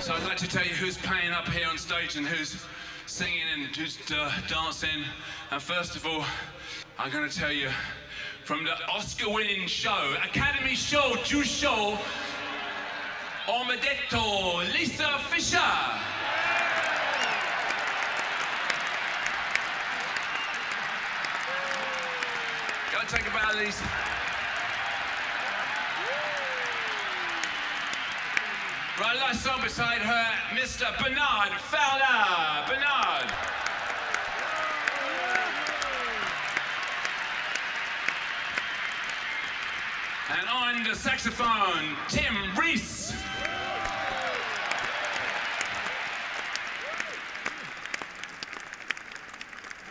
So I'd like to tell you who's playing up here on stage and who's singing and who's uh, dancing. And first of all, I'm going to tell you from the Oscar-winning show, Academy Show, Juice Show, Omadetto, Lisa Fischer. Take a bow, Lisa. Right, last song beside her, Mr. Bernard Fowler. Bernard. And on the saxophone, Tim Ries.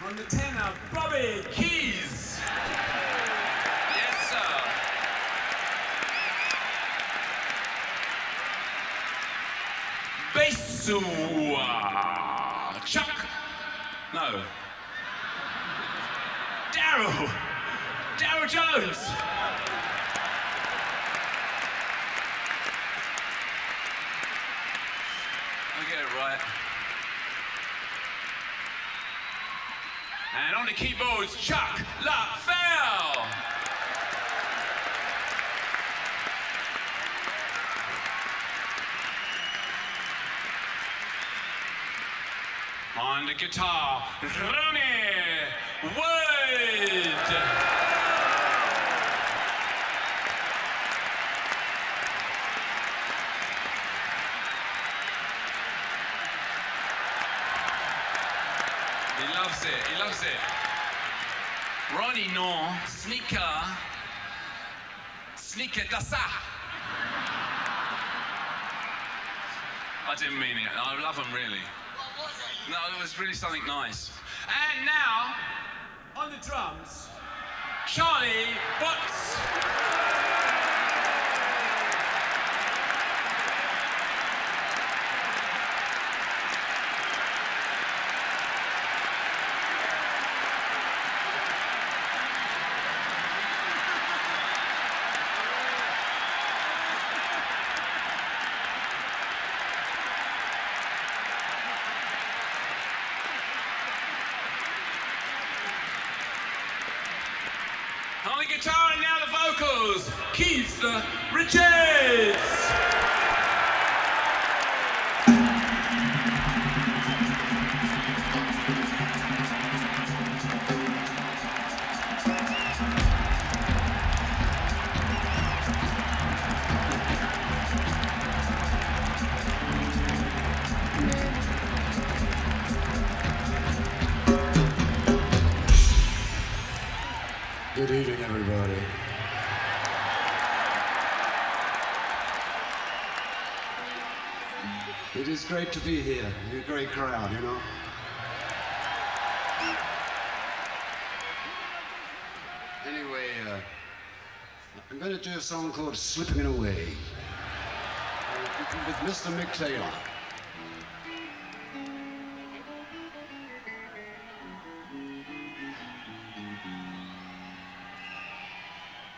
On the tenor, Bobby Keys. Basu. Chuck. No. Darryl. Darryl Jones. I get it right. And on the keyboards, Chuck Leavell. On the guitar, Ronnie Wood. He loves it. He loves it. Ronnie, non. Sneaker. Sneaker dasa. I didn't mean it. I love him really. No, it was really something nice. And now, on the drums, Charlie Watts. On the guitar and now the vocals, Keith Richards. Good evening, everybody. It is great to be here. You're a great crowd, you know. Anyway, uh, I'm going to do a song called Slipping Away uh, with Mr. Mick Taylor.